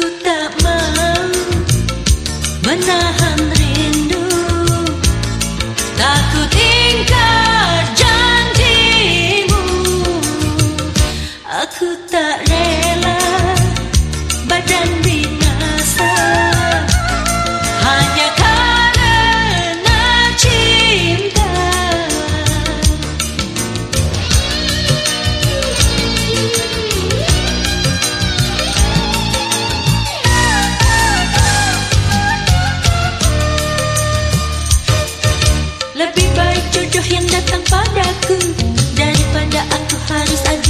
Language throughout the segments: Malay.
ku tak Jodoh yang datang padaku. Daripada aku harus ada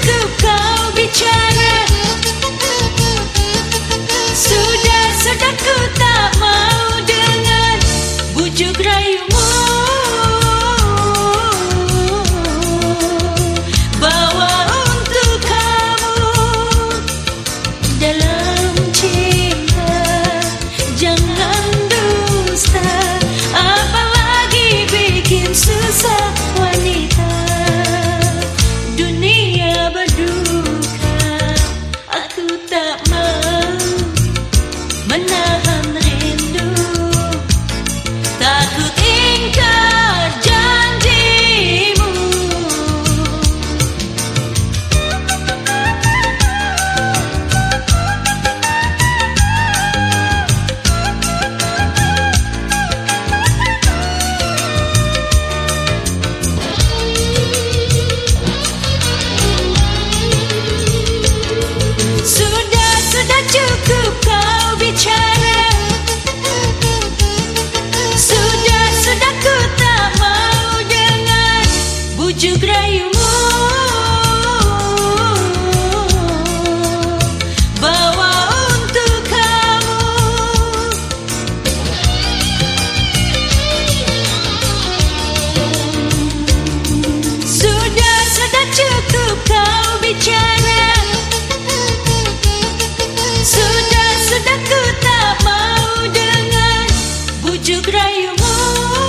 Краю моря